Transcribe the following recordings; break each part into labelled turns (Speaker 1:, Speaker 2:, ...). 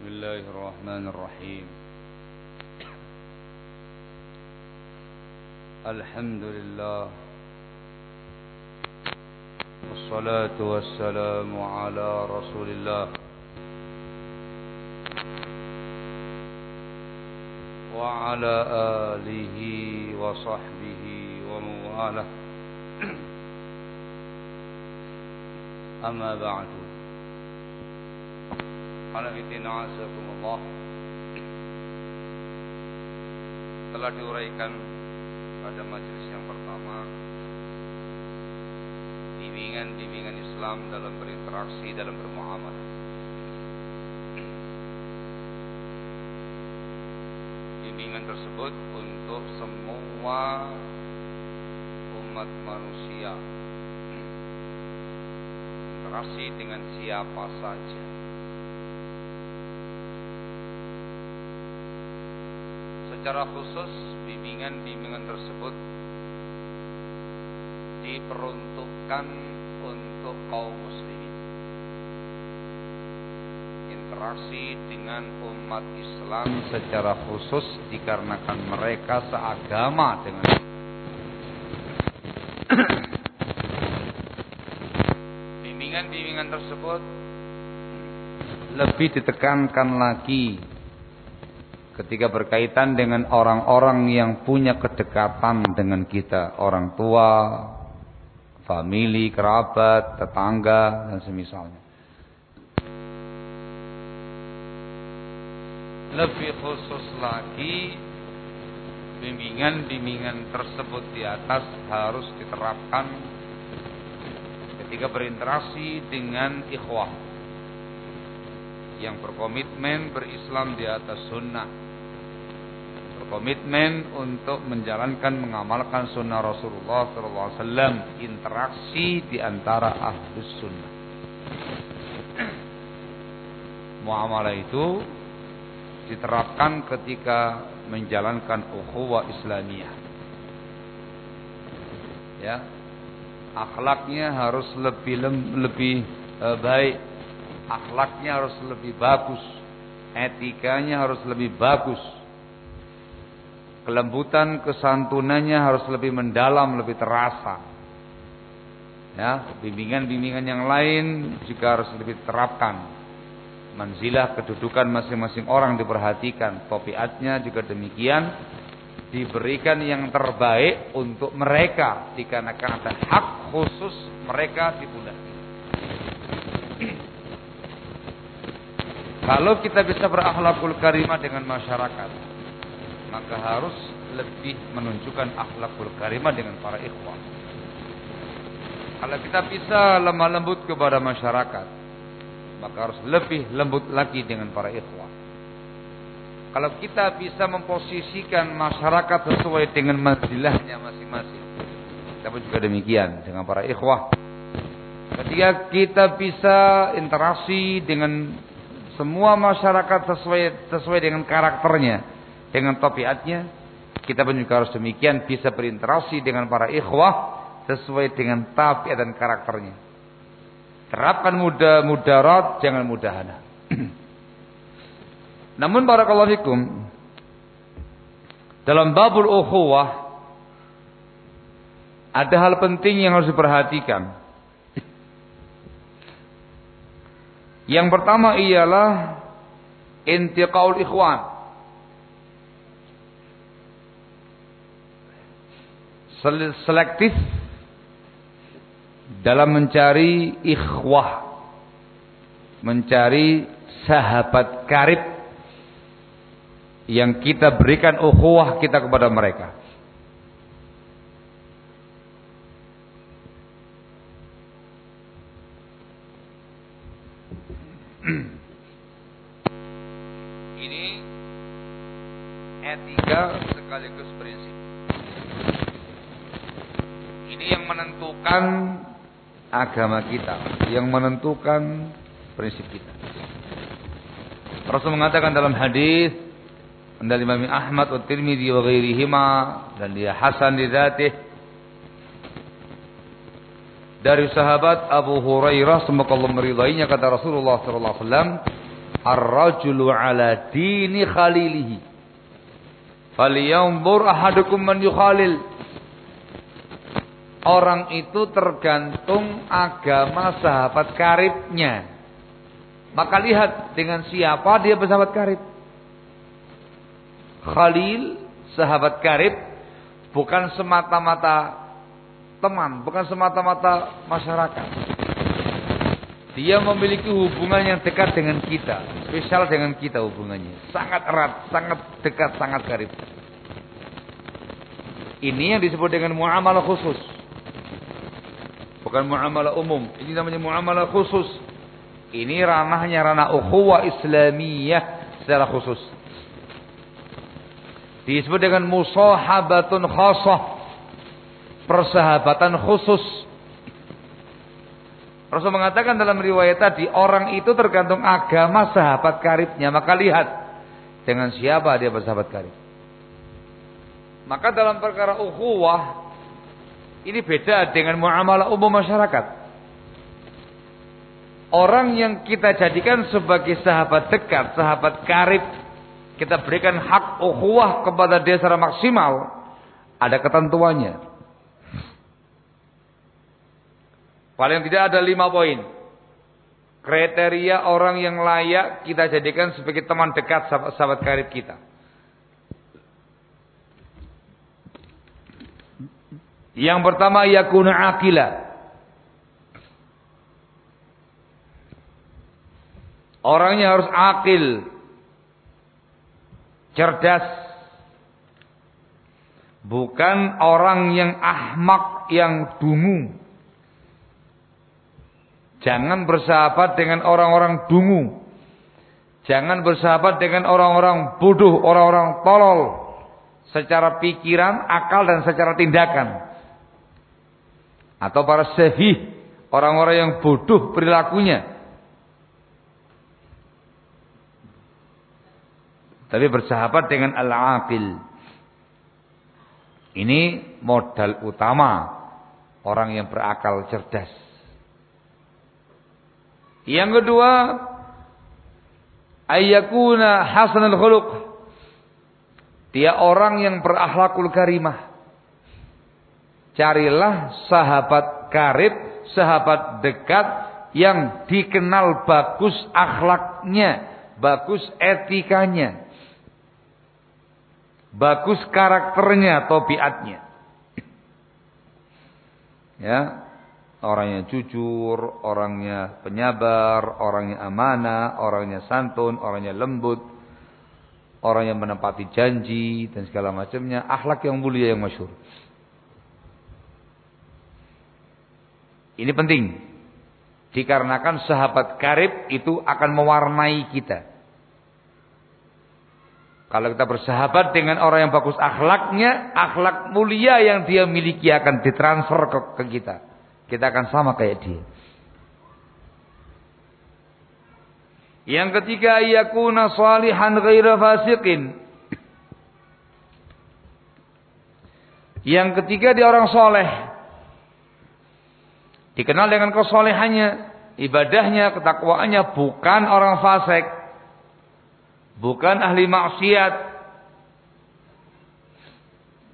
Speaker 1: بسم الله الرحمن الرحيم. الحمد لله والصلاة والسلام على رسول الله. وعلى آله وصحبه ومن والاه أما بعد. Alhamdulillah telah diuraikan pada majelis yang pertama bimbingan-bimbingan Islam dalam berinteraksi dalam bermuamalah. Bimbingan tersebut untuk semua umat manusia. Interaksi dengan siapa saja. Secara khusus bimbingan-bimbingan tersebut diperuntukkan untuk kaum muslimin. Interaksi dengan umat Islam secara khusus dikarenakan mereka seagama dengan bimbingan-bimbingan tersebut lebih ditekankan lagi ketika berkaitan dengan orang-orang yang punya kedekatan dengan kita, orang tua, famili, kerabat, tetangga dan semisalnya. Lebih khusus lagi bimbingan-bimbingan tersebut di atas harus diterapkan ketika berinteraksi dengan ikhwah yang berkomitmen berislam di atas sunnah berkomitmen untuk menjalankan mengamalkan sunnah Rasulullah SAW interaksi di antara ahlus sunnah. Muamalah itu diterapkan ketika menjalankan ukhuwah Islamiyah. Ya akhlaknya harus lebih lebih uh, baik. Akhlaknya harus lebih bagus. Etikanya harus lebih bagus Kelembutan kesantunannya harus lebih mendalam, lebih terasa. Ya, bimbingan-bimbingan yang lain juga harus lebih diterapkan. Manzilah kedudukan masing-masing orang diperhatikan, topiatnya juga demikian diberikan yang terbaik untuk mereka dikarenakan ada hak khusus mereka di pundak. Kalau kita bisa berakhlakul karimah dengan masyarakat, maka harus lebih menunjukkan akhlakul karimah dengan para ikhwan. Kalau kita bisa lemah lembut kepada masyarakat, maka harus lebih lembut lagi dengan para ikhwan. Kalau kita bisa memposisikan masyarakat sesuai dengan manzilahnya masing-masing, kita pun juga demikian dengan para ikhwah. Ketika kita bisa interaksi dengan semua masyarakat sesuai sesuai dengan karakternya, dengan tabiatnya kita pun juga harus demikian bisa berinteraksi dengan para ikhwah sesuai dengan tabiat dan karakternya. Terapkan mudah mudarat jangan mudahana namun barakallahu fikum dalam babul ukhuwah ada hal penting yang harus diperhatikan. Yang pertama ialah intiqaul ikhwan selektif dalam mencari ikhwah mencari sahabat karib yang kita berikan ukhuwah kita kepada mereka. Ini etika sekaligus prinsip ini yang menentukan agama kita, yang menentukan prinsip kita. Rasul mengatakan dalam hadis dari Imam Ahmad wa Tirmidzi wa ghairihima dan dia hasan di dzatih dari sahabat Abu Hurairah semoga Allah meridainya kata Rasulullah sallallahu alaihi wasallam Ar-rajulu ala dini khalilihi. Falyanzur ahadukum man yukhalil. Orang itu tergantung agama sahabat karibnya. Maka lihat dengan siapa dia bersahabat karib. Khalil, sahabat karib, bukan semata-mata teman, bukan semata-mata masyarakat. Dia memiliki hubungan yang dekat dengan kita, spesial dengan kita hubungannya. Sangat erat, sangat dekat, sangat karib. Ini yang disebut dengan muamalah khusus. Bukan muamalah umum. Ini namanya muamalah khusus. Ini ranahnya ranah ukhuwah Islamiyah secara khusus. Disebut dengan musahabatun khasah. Persahabatan khusus. Rasul mengatakan dalam riwayat tadi, orang itu tergantung agama sahabat karibnya. Maka lihat, dengan siapa dia bersahabat karib. Maka dalam perkara ukhuwah, ini beda dengan muamalah umum masyarakat. Orang yang kita jadikan sebagai sahabat dekat, sahabat karib, kita berikan hak ukhuwah kepada dia secara maksimal, ada ketentuannya. Paling tidak ada lima poin. Kriteria orang yang layak kita jadikan sebagai teman dekat sahabat, sahabat karib kita. Yang pertama yakuna akila. Orangnya harus akil. Cerdas. Bukan orang yang ahmak yang dungu. Jangan bersahabat dengan orang-orang dungu. Jangan bersahabat dengan orang-orang bodoh, orang-orang tolol. Secara pikiran, akal, dan secara tindakan atau para sehih, orang-orang yang bodoh perilakunya. Tapi bersahabat dengan al-aqil. Ini modal utama orang yang berakal cerdas. Yang kedua, ayyakuna hasanul khuluq. Dia orang yang berakhlakul karimah. Carilah sahabat karib, sahabat dekat yang dikenal bagus akhlaknya, bagus etikanya, bagus karakternya, tobiatnya. Ya, orangnya jujur, orangnya penyabar, orangnya amanah, orangnya santun, orangnya lembut, orang yang menepati janji dan segala macamnya, akhlak yang mulia yang masyhur. Ini penting. Dikarenakan sahabat karib itu akan mewarnai kita. Kalau kita bersahabat dengan orang yang bagus akhlaknya, akhlak mulia yang dia miliki akan ditransfer ke, ke kita. Kita akan sama kayak dia. Yang ketiga, yakuna salihan ghaira fasiqin. Yang ketiga dia orang soleh. Dikenal dengan kesolehannya, ibadahnya, ketakwaannya, bukan orang fasik. Bukan ahli maksiat.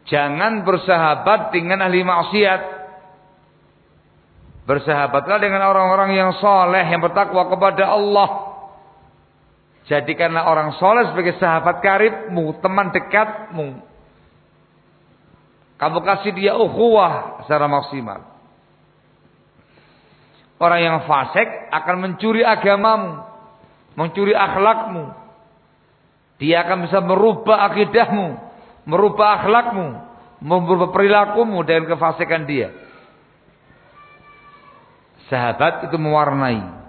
Speaker 1: Jangan bersahabat dengan ahli maksiat. Bersahabatlah dengan orang-orang yang soleh, yang bertakwa kepada Allah. Jadikanlah orang soleh sebagai sahabat karibmu, teman dekatmu. Kamu kasih dia ukhuwah secara maksimal. Orang yang fasik akan mencuri agamamu, mencuri akhlakmu. Dia akan bisa merubah akidahmu, merubah akhlakmu, merubah perilakumu dengan kefasikan dia. Sahabat itu mewarnai.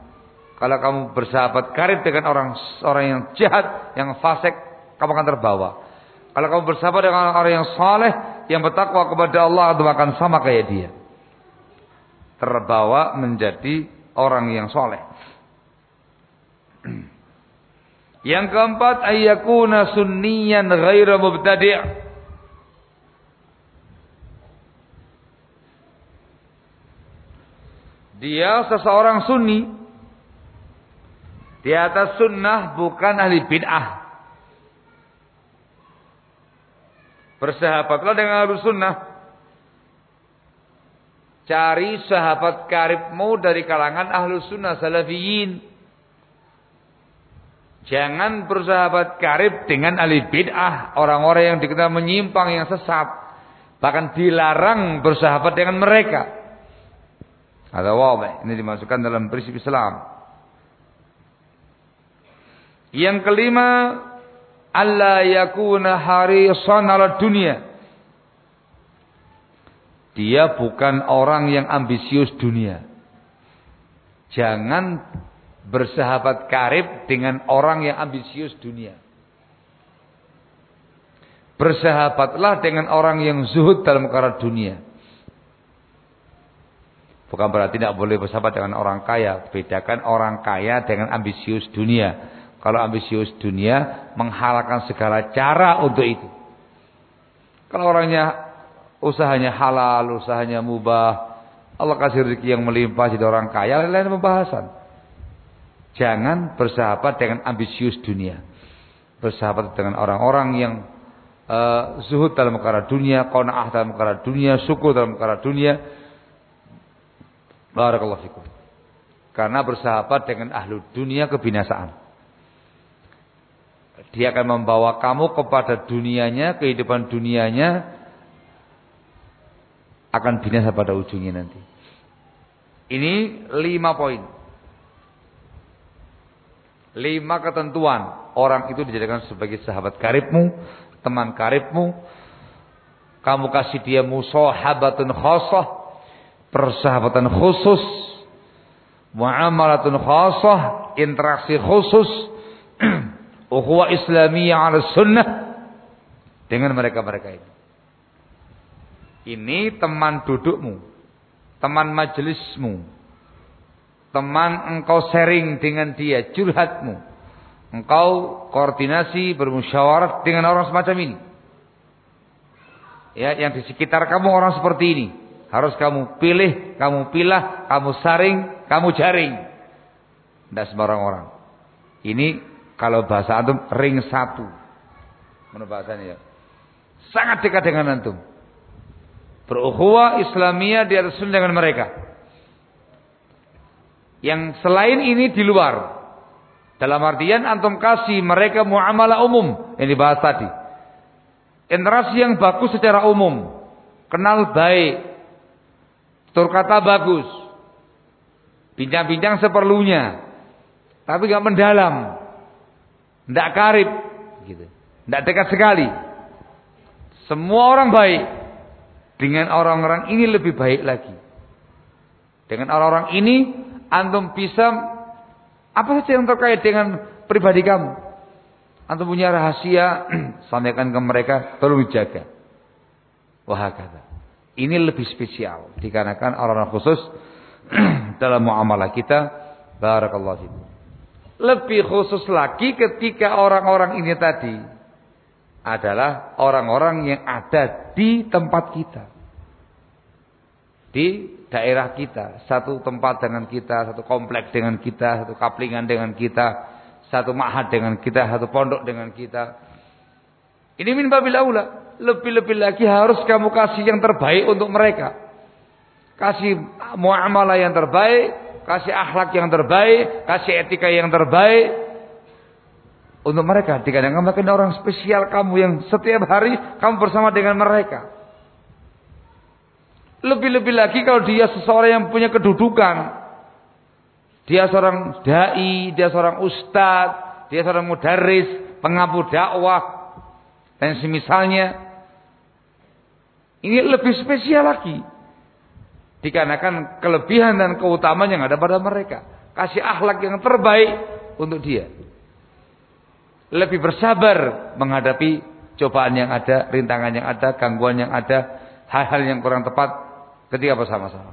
Speaker 1: Kalau kamu bersahabat karib dengan orang orang yang jahat, yang fasik, kamu akan terbawa. Kalau kamu bersahabat dengan orang yang saleh, yang bertakwa kepada Allah, itu akan sama kayak dia terbawa menjadi orang yang soleh. Yang keempat ayyakuna sunniyan ghaira mubtadi'. Dia seseorang sunni Di atas sunnah bukan ahli bid'ah. Bersahabatlah dengan ahli sunnah. Cari sahabat karibmu dari kalangan ahlu sunnah salafiyin. Jangan bersahabat karib dengan ahli bid'ah. Orang-orang yang dikenal menyimpang yang sesat. Bahkan dilarang bersahabat dengan mereka. Ada wabah. Ini dimasukkan dalam prinsip Islam. Yang kelima. Allah yakuna harisan ala dunia. Dia bukan orang yang ambisius dunia. Jangan bersahabat karib dengan orang yang ambisius dunia. Bersahabatlah dengan orang yang zuhud dalam perkara dunia. Bukan berarti tidak boleh bersahabat dengan orang kaya. Bedakan orang kaya dengan ambisius dunia. Kalau ambisius dunia menghalalkan segala cara untuk itu. Kalau orangnya usahanya halal, usahanya mubah, Allah kasih rezeki yang melimpah jadi orang kaya, lain-lain pembahasan. Jangan bersahabat dengan ambisius dunia. Bersahabat dengan orang-orang yang uh, zuhud dalam perkara dunia, qanaah dalam perkara dunia, syukur dalam perkara dunia. Barakallahu fikum. Karena bersahabat dengan ahlu dunia kebinasaan. Dia akan membawa kamu kepada dunianya, kehidupan dunianya akan binasa pada ujungnya nanti. Ini lima poin. Lima ketentuan. Orang itu dijadikan sebagai sahabat karibmu, teman karibmu. Kamu kasih dia musahabatun khasah, persahabatan khusus, muamalatun khasah, interaksi khusus, ukhuwah islamiyah ala sunnah dengan mereka-mereka ini. Ini teman dudukmu, teman majelismu, teman engkau sharing dengan dia, curhatmu. Engkau koordinasi bermusyawarah dengan orang semacam ini. Ya, yang di sekitar kamu orang seperti ini. Harus kamu pilih, kamu pilah, kamu saring, kamu jaring. Tidak sembarang orang. Ini kalau bahasa antum ring satu. Menurut bahasanya ya. Sangat dekat dengan antum. Berukhuwah Islamiyah di atas dengan mereka. Yang selain ini di luar. Dalam artian antum kasih mereka muamalah umum yang dibahas tadi. Interaksi yang bagus secara umum. Kenal baik. Tur kata bagus. Bincang-bincang seperlunya. Tapi gak mendalam. Tidak karib. Gitu. Dekat sekali. Semua orang baik. Dengan orang-orang ini lebih baik lagi. Dengan orang-orang ini antum bisa apa saja yang terkait dengan pribadi kamu. Antum punya rahasia, sampaikan ke mereka, tolong dijaga. Wahakata. Ini lebih spesial dikarenakan orang-orang khusus dalam muamalah kita. Barakallahu fiikum. Lebih khusus lagi ketika orang-orang ini tadi adalah orang-orang yang ada di tempat kita. Di daerah kita, satu tempat dengan kita, satu kompleks dengan kita, satu kaplingan dengan kita, satu ma'had dengan kita, satu pondok dengan kita. Ini min babil aula. Lebih-lebih lagi harus kamu kasih yang terbaik untuk mereka. Kasih muamalah yang terbaik, kasih akhlak yang terbaik, kasih etika yang terbaik untuk mereka. Dikadang mereka orang spesial kamu yang setiap hari kamu bersama dengan mereka. Lebih-lebih lagi kalau dia seseorang yang punya kedudukan. Dia seorang dai, dia seorang ustadz, dia seorang mudaris, pengabu dakwah dan semisalnya. Ini lebih spesial lagi. Dikarenakan kelebihan dan keutamaan yang ada pada mereka. Kasih akhlak yang terbaik untuk dia. Lebih bersabar menghadapi cobaan yang ada, rintangan yang ada, gangguan yang ada, hal-hal yang kurang tepat ketika bersama-sama.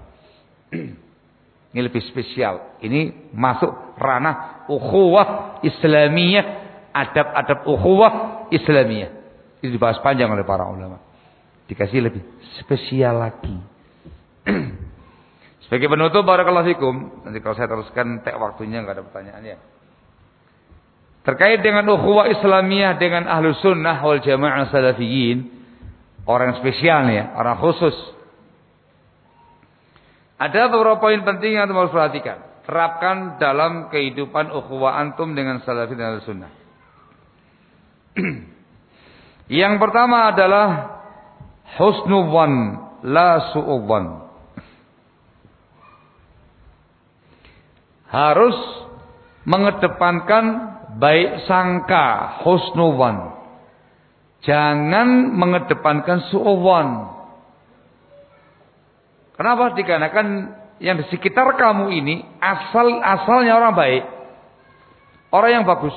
Speaker 1: Ini lebih spesial. Ini masuk ranah ukhuwah Islamiyah, adab-adab ukhuwah Islamiyah. Ini dibahas panjang oleh para ulama. Dikasih lebih spesial lagi. Sebagai penutup barakallahu fikum, nanti kalau saya teruskan tek waktunya nggak ada pertanyaan ya. Terkait dengan ukhuwah Islamiyah dengan ahlu sunnah wal jamaah salafiyin orang spesial ya orang khusus. Ada beberapa poin penting yang harus perhatikan terapkan dalam kehidupan ukhuwah antum dengan salafi dan sunnah. Yang pertama adalah husnuwan la su'uwan harus mengedepankan baik sangka husnuwan. Jangan mengedepankan su'uwan. Kenapa? Dikarenakan yang di sekitar kamu ini asal-asalnya orang baik. Orang yang bagus.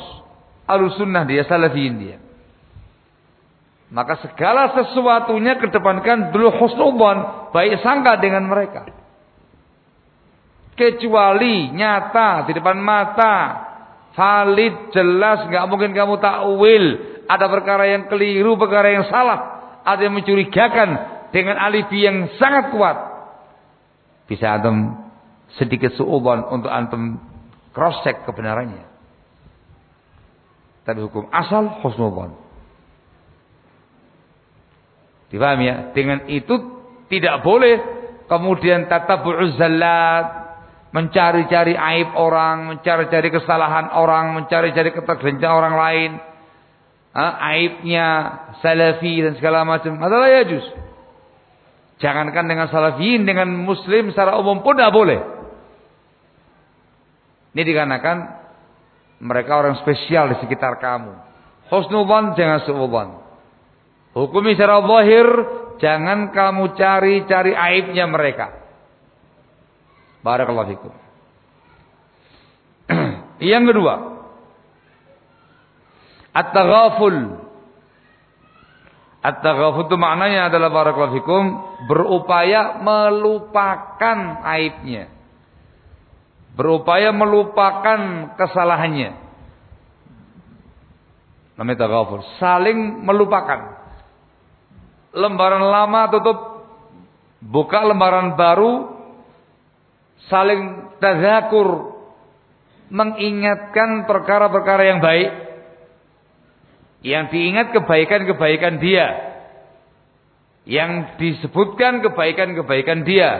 Speaker 1: Alusunnah dia, salafiyin dia. Maka segala sesuatunya kedepankan dulu husnuwan. Baik sangka dengan mereka kecuali nyata di depan mata valid jelas nggak mungkin kamu takwil. Ada perkara yang keliru perkara yang salah. Ada yang mencurigakan dengan alibi yang sangat kuat. Bisa antum sedikit suuban untuk antum cross check kebenarannya. Tapi hukum asal husnubon dipahami ya? Dengan itu tidak boleh kemudian tatabu'uz zallat mencari-cari aib orang, mencari-cari kesalahan orang, mencari-cari ketergelinciran orang lain, aibnya salafi dan segala macam adalah ya juz. Jangankan dengan salafiyin, dengan muslim secara umum pun tidak boleh. Ini dikarenakan mereka orang spesial di sekitar kamu. Husnuban jangan suuban. Hukumi secara zahir, jangan kamu cari-cari aibnya mereka. Barakallahu fikum. Yang kedua, at-taghaful. At-taghaful itu maknanya adalah barakallahu fikum berupaya melupakan aibnya. Berupaya melupakan kesalahannya. Namanya taghaful, saling melupakan. Lembaran lama tutup, buka lembaran baru, saling tazakur mengingatkan perkara-perkara yang baik. Yang diingat kebaikan-kebaikan dia. Yang disebutkan kebaikan-kebaikan dia.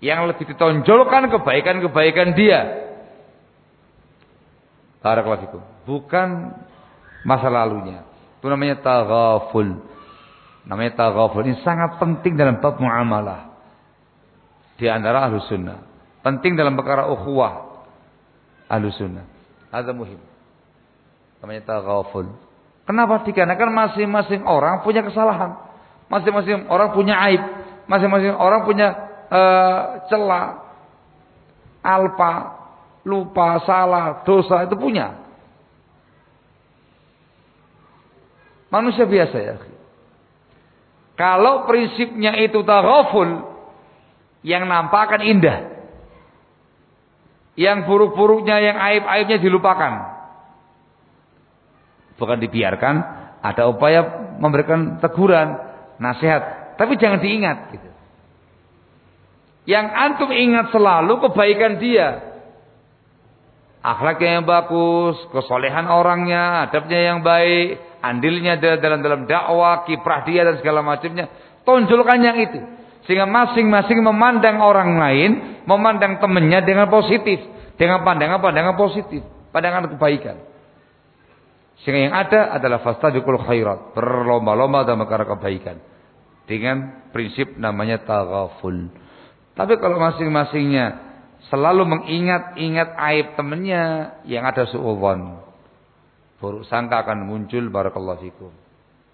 Speaker 1: Yang lebih ditonjolkan kebaikan-kebaikan dia. Barakallahu bukan masa lalunya. Itu namanya taghaful. Namanya taghaful. Ini sangat penting dalam bab muamalah di antara ahlu sunnah. Penting dalam perkara ukhuwah ahlu sunnah. Ada muhim. Namanya taghaful. Kenapa? Dikarenakan masing-masing orang punya kesalahan. Masing-masing orang punya aib. Masing-masing orang punya uh, celah. Alpa, lupa, salah, dosa itu punya. Manusia biasa ya. Kalau prinsipnya itu taghaful, yang nampak akan indah. Yang buruk-buruknya, yang aib-aibnya dilupakan. Bukan dibiarkan, ada upaya memberikan teguran, nasihat, tapi jangan diingat gitu. Yang antum ingat selalu kebaikan dia. Akhlaknya yang bagus, kesolehan orangnya, adabnya yang baik, andilnya dalam dalam dakwah, kiprah dia dan segala macamnya. Tonjolkan yang itu. Sehingga masing-masing memandang orang lain, memandang temannya dengan positif. Dengan pandangan-pandangan positif. Pandangan kebaikan. Sehingga yang ada adalah fastabiqul khairat. Berlomba-lomba dalam perkara kebaikan. Dengan prinsip namanya taghaful. Tapi kalau masing-masingnya selalu mengingat-ingat aib temannya yang ada suudzon. Buruk sangka akan muncul barakallahu fikum.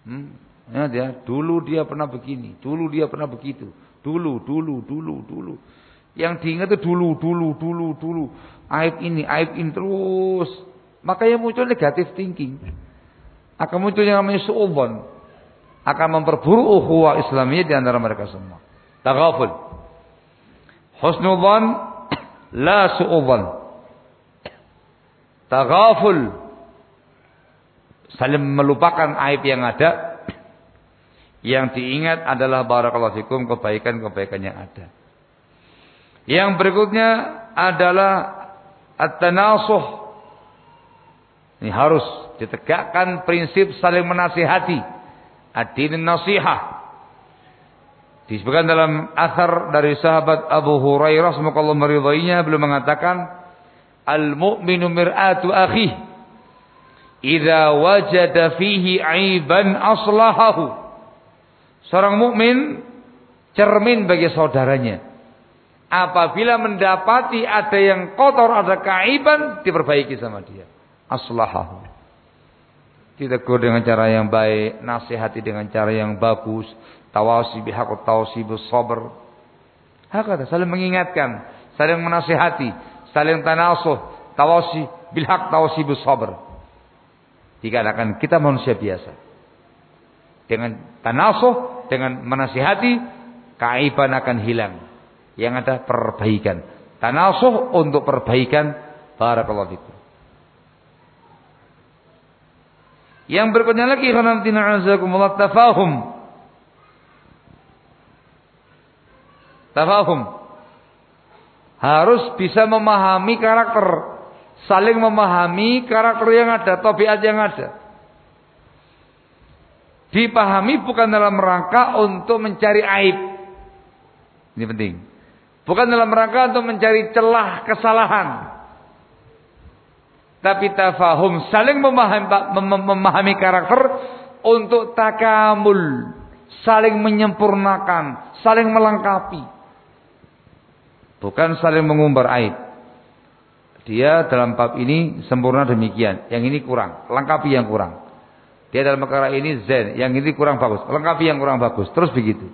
Speaker 1: Hmm? Ya, dia dulu dia pernah begini, dulu dia pernah begitu. Dulu, dulu, dulu, dulu. Yang diingat itu dulu, dulu, dulu, dulu. Aib ini, aib ini terus. Makanya muncul negatif thinking. Akan muncul yang namanya su'ubon. Akan memperburuk ukhuwah Islamiyah di antara mereka semua. Taghaful. Husnudhan la su'ubon. Taghaful. Saling melupakan aib yang ada yang diingat adalah barakallahu fikum kebaikan-kebaikan yang ada. Yang berikutnya adalah at-tanasuh Ini harus ditegakkan prinsip saling menasihati. Ad-din nasihah. Disebutkan dalam asar dari sahabat Abu Hurairah semoga Allah meridainya beliau mengatakan al-mu'minu mir'atu akhi idza wajada fihi aiban aslahahu seorang mukmin cermin bagi saudaranya apabila mendapati ada yang kotor ada kaiban diperbaiki sama dia aslahahu ditegur dengan cara yang baik, nasihati dengan cara yang bagus, tawasi bihaq tawasi sabr. Hakata saling mengingatkan, saling menasihati, saling tanasuh, tawasi bilhaq tawasi sabr. Dikatakan kita manusia biasa. Dengan tanasuh, dengan menasihati, kaiban akan hilang. Yang ada perbaikan. Tanasuh untuk perbaikan. Barakallahu fikum. Yang berikutnya lagi khanatina azakumullah tafahum. Tafahum. Harus bisa memahami karakter, saling memahami karakter yang ada, tabiat yang ada. Dipahami bukan dalam rangka untuk mencari aib. Ini penting. Bukan dalam rangka untuk mencari celah kesalahan. Tapi tafahum saling memahami, memahami karakter untuk takamul. Saling menyempurnakan saling melengkapi. Bukan saling mengumbar aib. Dia dalam bab ini sempurna demikian. Yang ini kurang. Lengkapi yang kurang dia dalam perkara ini zen yang ini kurang bagus. Lengkapi yang kurang bagus. Terus begitu.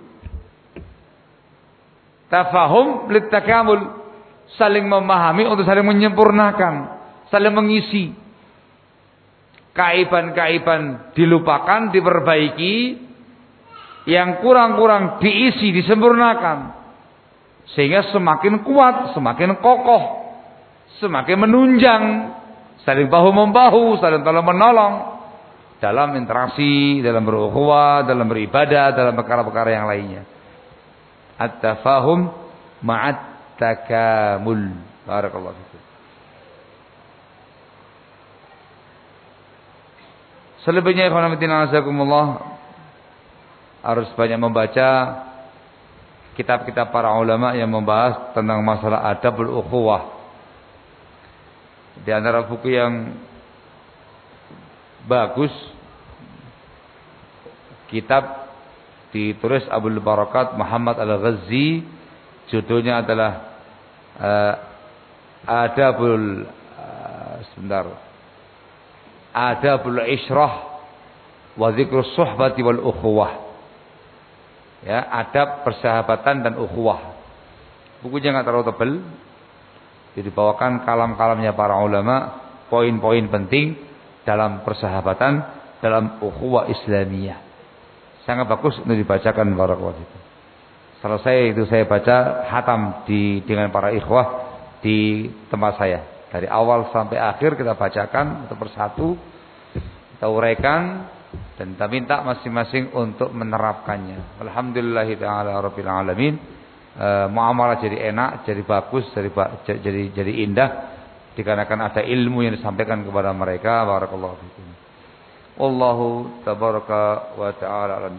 Speaker 1: Tafahum takamul saling memahami untuk saling menyempurnakan. Saling mengisi. Kaiban-kaiban dilupakan, diperbaiki, yang kurang-kurang diisi, disempurnakan. Sehingga semakin kuat, semakin kokoh, semakin menunjang, saling bahu membahu, saling tolong menolong dalam interaksi, dalam berukhuwah, dalam beribadah, dalam perkara-perkara yang lainnya. At-tafahum ma'at takamul. Barakallahu Selebihnya ikhwanafitina azakumullah harus banyak membaca kitab-kitab para ulama yang membahas tentang masalah adabul ukhuwah. Di antara buku yang bagus kitab ditulis Abdul Barakat Muhammad Al-Ghazi judulnya adalah uh, Adabul uh, sebentar adabul isyrah wa dzikrus suhbati wal ukhuwah. Ya, adab persahabatan dan ukhuwah. Bukunya nggak terlalu tebal. Jadi bawakan kalam-kalamnya para ulama, poin-poin penting dalam persahabatan, dalam ukhuwah Islamiyah. Sangat bagus untuk dibacakan barakallahu itu. Selesai itu saya baca hatam di dengan para ikhwah di tempat saya. Dari awal sampai akhir kita bacakan satu persatu, kita uraikan dan kita minta masing-masing untuk menerapkannya. Alhamdulillah taala rabbil alamin. E, muamalah jadi enak, jadi bagus, jadi jadi jadi indah dikarenakan ada ilmu yang disampaikan kepada mereka. Barakallahu fikum. Wallahu tabaraka wa taala alam.